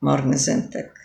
Morny zentek.